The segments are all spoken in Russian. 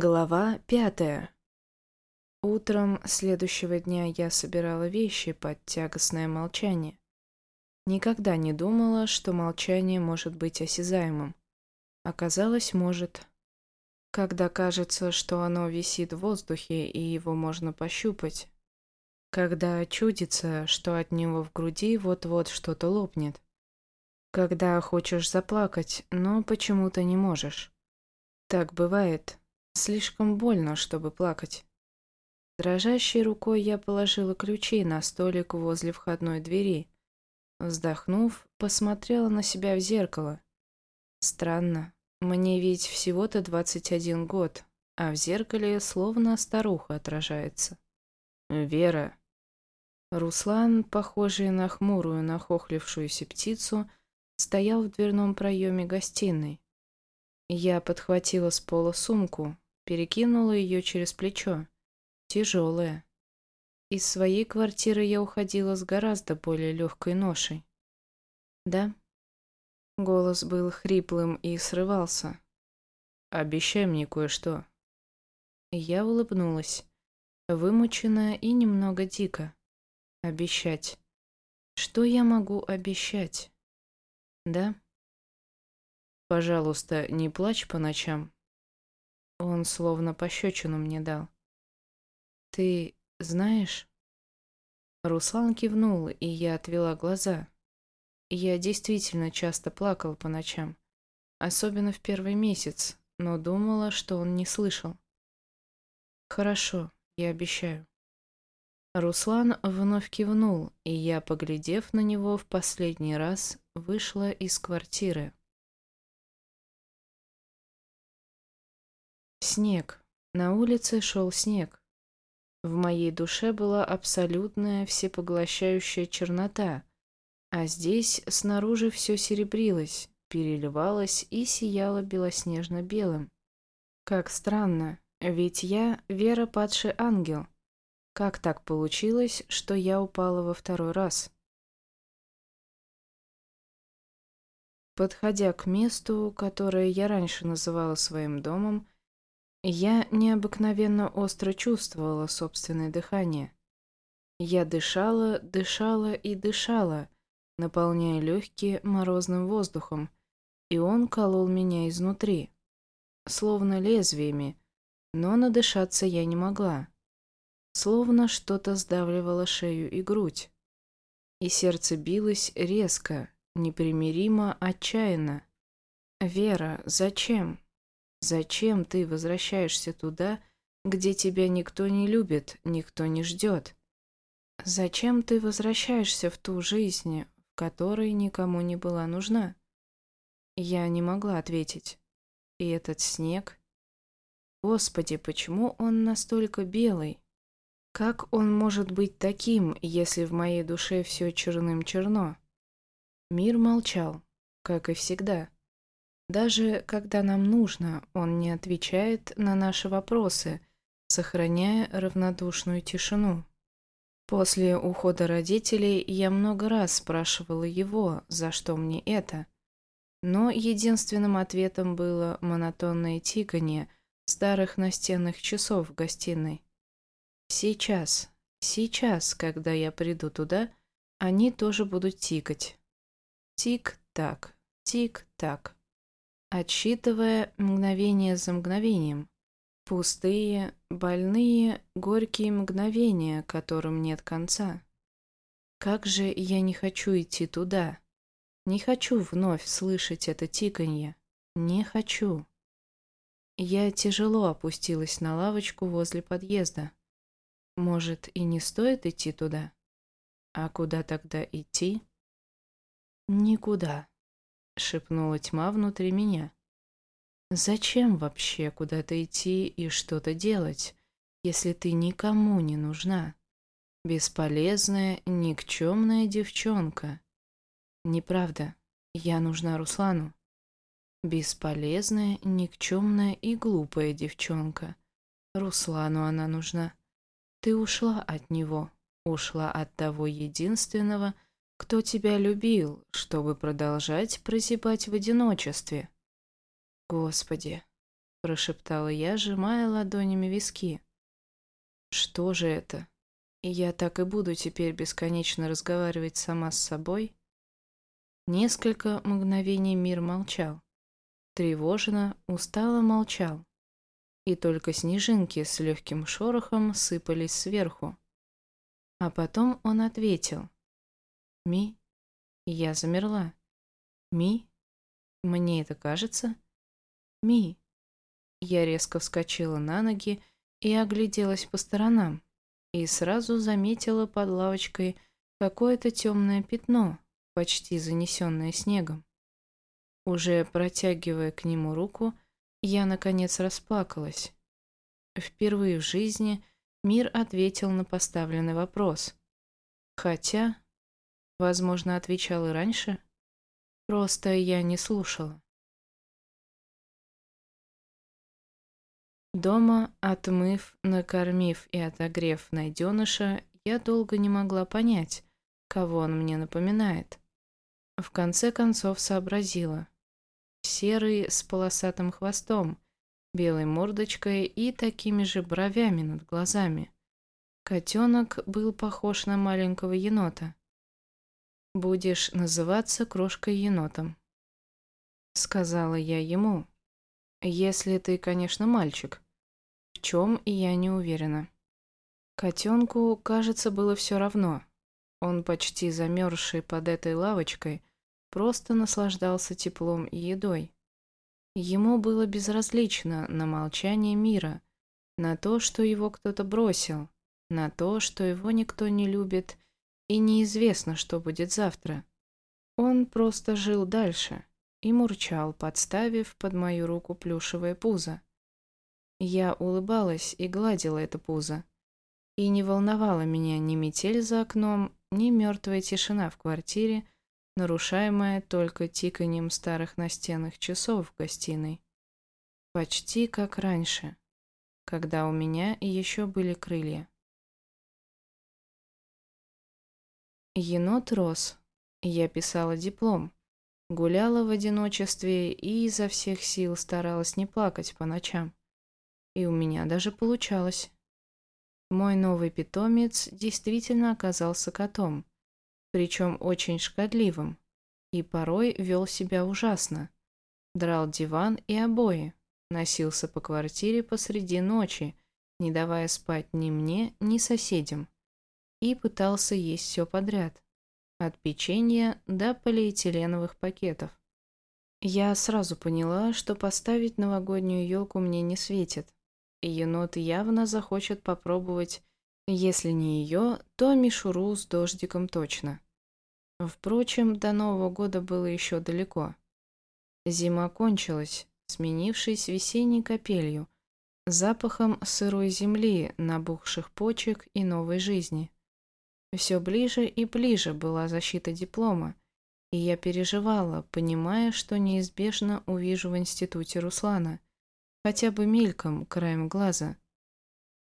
Глава пятая. Утром следующего дня я собирала вещи под тягостное молчание. Никогда не думала, что молчание может быть осязаемым. Оказалось, может. Когда кажется, что оно висит в воздухе и его можно пощупать. Когда чудится, что от него в груди вот-вот что-то лопнет. Когда хочешь заплакать, но почему-то не можешь. Так бывает, Слишком больно, чтобы плакать. Дрожащей рукой я положила ключи на столик возле входной двери. Вздохнув, посмотрела на себя в зеркало. Странно, мне ведь всего-то 21 год, а в зеркале словно старуха отражается. Вера. Руслан, похожий на хмурую, нахохлившуюся птицу, стоял в дверном проеме гостиной. Я подхватила с пола сумку, перекинула ее через плечо. Тяжелая. Из своей квартиры я уходила с гораздо более легкой ношей. Да? Голос был хриплым и срывался. «Обещай мне кое-что». Я улыбнулась, вымученная и немного дико. Обещать. Что я могу обещать? Да? Пожалуйста, не плачь по ночам. Он словно пощечину мне дал. «Ты знаешь?» Руслан кивнул, и я отвела глаза. Я действительно часто плакал по ночам, особенно в первый месяц, но думала, что он не слышал. «Хорошо, я обещаю». Руслан вновь кивнул, и я, поглядев на него в последний раз, вышла из квартиры. Снег. На улице шел снег. В моей душе была абсолютная всепоглощающая чернота, а здесь снаружи все серебрилось, переливалось и сияло белоснежно-белым. Как странно, ведь я Вера падший ангел. Как так получилось, что я упала во второй раз? Подходя к месту, которое я раньше называла своим домом, я необыкновенно остро чувствовала собственное дыхание. Я дышала, дышала и дышала, наполняя легкие морозным воздухом, и он колол меня изнутри, словно лезвиями, но надышаться я не могла. Словно что-то сдавливало шею и грудь. И сердце билось резко, непримиримо, отчаянно. «Вера, зачем? Зачем ты возвращаешься туда, где тебя никто не любит, никто не ждет? Зачем ты возвращаешься в ту жизнь, в которой никому не была нужна? Я не могла ответить. И этот снег... Господи, почему он настолько белый? Как он может быть таким, если в моей душе все черным-черно? Мир молчал, как и всегда. Даже когда нам нужно, он не отвечает на наши вопросы, сохраняя равнодушную тишину. После ухода родителей я много раз спрашивала его, за что мне это. Но единственным ответом было монотонное тиканье старых настенных часов в гостиной. Сейчас, сейчас, когда я приду туда, они тоже будут тикать. Тик-так, тик-так отсчитывая мгновение за мгновением. Пустые, больные, горькие мгновения, которым нет конца. Как же я не хочу идти туда. Не хочу вновь слышать это тиканье. Не хочу. Я тяжело опустилась на лавочку возле подъезда. Может, и не стоит идти туда? А куда тогда идти? Никуда. — шепнула тьма внутри меня. «Зачем вообще куда-то идти и что-то делать, если ты никому не нужна? Бесполезная, никчемная девчонка. Неправда, я нужна Руслану. Бесполезная, никчемная и глупая девчонка. Руслану она нужна. Ты ушла от него, ушла от того единственного, кто тебя любил, чтобы продолжать прозябать в одиночестве? Господи, — прошептала я, сжимая ладонями виски. «Что же это? Я так и буду теперь бесконечно разговаривать сама с собой?» Несколько мгновений мир молчал. Тревожно, устало молчал. И только снежинки с легким шорохом сыпались сверху. А потом он ответил. «Ми?» Я замерла. «Ми?» Мне это кажется? «Ми?» Я резко вскочила на ноги и огляделась по сторонам, и сразу заметила под лавочкой какое-то темное пятно, почти занесенное снегом. Уже протягивая к нему руку, я, наконец, расплакалась. Впервые в жизни мир ответил на поставленный вопрос. Хотя, возможно, отвечал и раньше, просто я не слушала. Дома, отмыв, накормив и отогрев найденыша, я долго не могла понять, кого он мне напоминает. В конце концов сообразила. Серый с полосатым хвостом, белой мордочкой и такими же бровями над глазами. Котенок был похож на маленького енота. «Будешь называться крошкой-енотом», — сказала я ему. «Если ты, конечно, мальчик» в чем я не уверена. Котенку, кажется, было все равно. Он, почти замерзший под этой лавочкой, просто наслаждался теплом и едой. Ему было безразлично на молчание мира, на то, что его кто-то бросил, на то, что его никто не любит и неизвестно, что будет завтра. Он просто жил дальше и мурчал, подставив под мою руку плюшевое пузо. Я улыбалась и гладила это пузо. И не волновала меня ни метель за окном, ни мертвая тишина в квартире, нарушаемая только тиканьем старых настенных часов в гостиной. Почти как раньше, когда у меня еще были крылья. Енот рос. Я писала диплом. Гуляла в одиночестве и изо всех сил старалась не плакать по ночам. И у меня даже получалось. Мой новый питомец действительно оказался котом, причем очень шкодливым, и порой вел себя ужасно. Драл диван и обои, носился по квартире посреди ночи, не давая спать ни мне, ни соседям, и пытался есть все подряд, от печенья до полиэтиленовых пакетов. Я сразу поняла, что поставить новогоднюю елку мне не светит, енот явно захочет попробовать, если не ее, то мишуру с дождиком точно. Впрочем, до Нового года было еще далеко. Зима кончилась, сменившись весенней капелью, запахом сырой земли, набухших почек и новой жизни. Все ближе и ближе была защита диплома, и я переживала, понимая, что неизбежно увижу в институте Руслана – хотя бы мельком, краем глаза.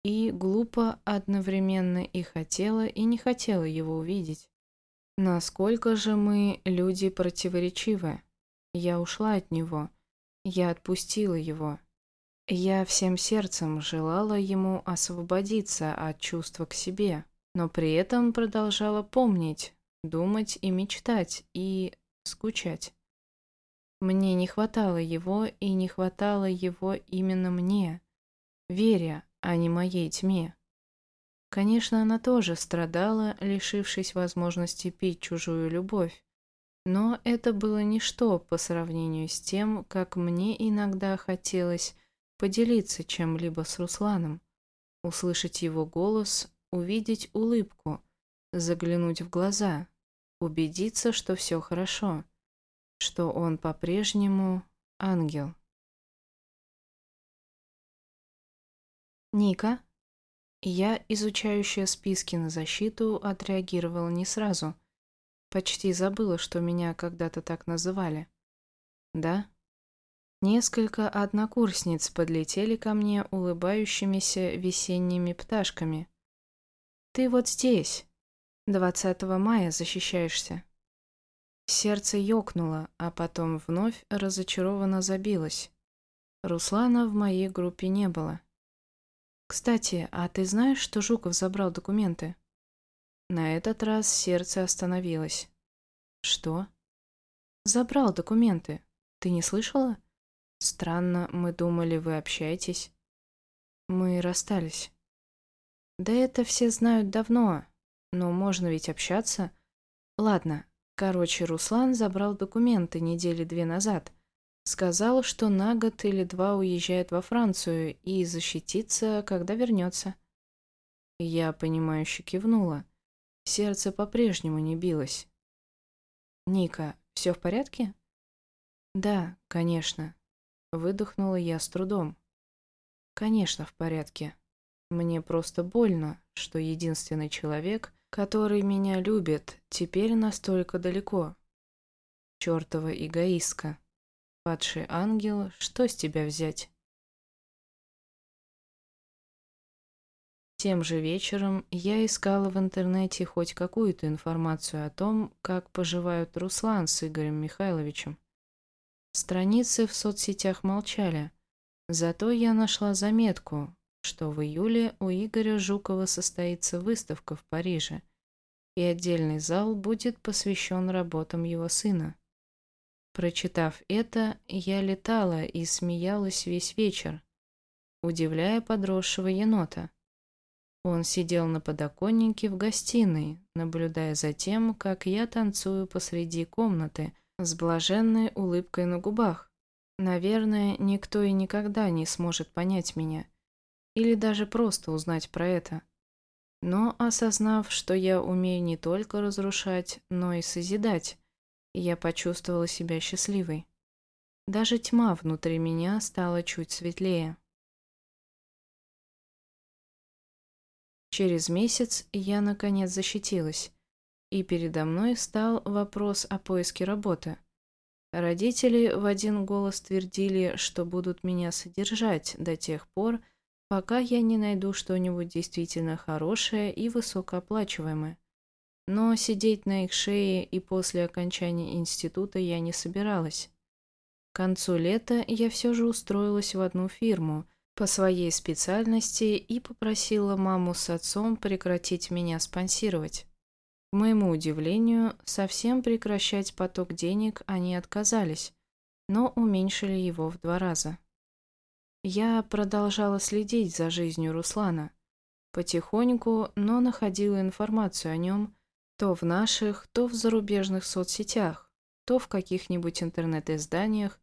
И глупо одновременно и хотела, и не хотела его увидеть. Насколько же мы, люди, противоречивы. Я ушла от него. Я отпустила его. Я всем сердцем желала ему освободиться от чувства к себе, но при этом продолжала помнить, думать и мечтать, и скучать. Мне не хватало его, и не хватало его именно мне, Вере, а не моей тьме. Конечно, она тоже страдала, лишившись возможности пить чужую любовь, но это было ничто по сравнению с тем, как мне иногда хотелось поделиться чем-либо с Русланом, услышать его голос, увидеть улыбку, заглянуть в глаза, убедиться, что все хорошо что он по-прежнему ангел. Ника. Я, изучающая списки на защиту, отреагировала не сразу. Почти забыла, что меня когда-то так называли. Да? Несколько однокурсниц подлетели ко мне улыбающимися весенними пташками. «Ты вот здесь. 20 мая защищаешься. Сердце ёкнуло, а потом вновь разочарованно забилось. Руслана в моей группе не было. «Кстати, а ты знаешь, что Жуков забрал документы?» На этот раз сердце остановилось. «Что?» «Забрал документы. Ты не слышала?» «Странно, мы думали, вы общаетесь». «Мы расстались». «Да это все знают давно, но можно ведь общаться». «Ладно, короче, Руслан забрал документы недели две назад. Сказал, что на год или два уезжает во Францию и защитится, когда вернется». Я, понимающе кивнула. Сердце по-прежнему не билось. «Ника, все в порядке?» «Да, конечно», — выдохнула я с трудом. «Конечно, в порядке. Мне просто больно, что единственный человек, который меня любит, теперь настолько далеко. Чёртова эгоистка. Падший ангел, что с тебя взять?» Тем же вечером я искала в интернете хоть какую-то информацию о том, как поживают Руслан с Игорем Михайловичем. Страницы в соцсетях молчали, зато я нашла заметку, что в июле у Игоря Жукова состоится выставка в Париже, и отдельный зал будет посвящен работам его сына. Прочитав это, я летала и смеялась весь вечер, удивляя подросшего енота. Он сидел на подоконнике в гостиной, наблюдая за тем, как я танцую посреди комнаты с блаженной улыбкой на губах. Наверное, никто и никогда не сможет понять меня. Или даже просто узнать про это. Но осознав, что я умею не только разрушать, но и созидать, я почувствовала себя счастливой. Даже тьма внутри меня стала чуть светлее. Через месяц я, наконец, защитилась, и передо мной стал вопрос о поиске работы. Родители в один голос твердили, что будут меня содержать до тех пор, пока я не найду что-нибудь действительно хорошее и высокооплачиваемое. Но сидеть на их шее и после окончания института я не собиралась. К концу лета я все же устроилась в одну фирму – по своей специальности и попросила маму с отцом прекратить меня спонсировать. К моему удивлению, совсем прекращать поток денег они отказались, но уменьшили его в два раза. Я продолжала следить за жизнью Руслана. Потихоньку, но находила информацию о нем то в наших, то в зарубежных соцсетях, то в каких-нибудь интернет-изданиях,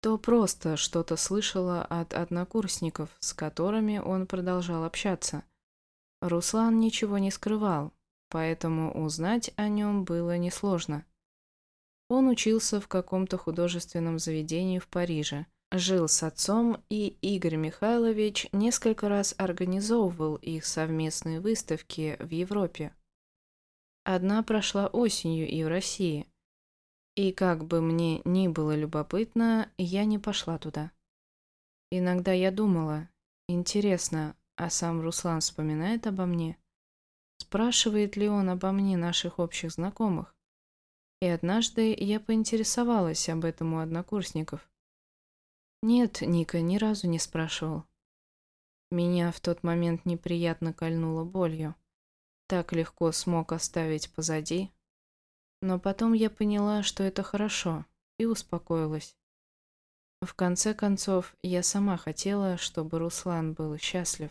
то просто что-то слышала от однокурсников, с которыми он продолжал общаться. Руслан ничего не скрывал, поэтому узнать о нем было несложно. Он учился в каком-то художественном заведении в Париже, жил с отцом, и Игорь Михайлович несколько раз организовывал их совместные выставки в Европе. Одна прошла осенью и в России – и как бы мне ни было любопытно, я не пошла туда. Иногда я думала, интересно, а сам Руслан вспоминает обо мне? Спрашивает ли он обо мне наших общих знакомых? И однажды я поинтересовалась об этом у однокурсников. Нет, Ника ни разу не спрашивал. Меня в тот момент неприятно кольнуло болью. Так легко смог оставить позади, но потом я поняла, что это хорошо, и успокоилась. В конце концов, я сама хотела, чтобы Руслан был счастлив.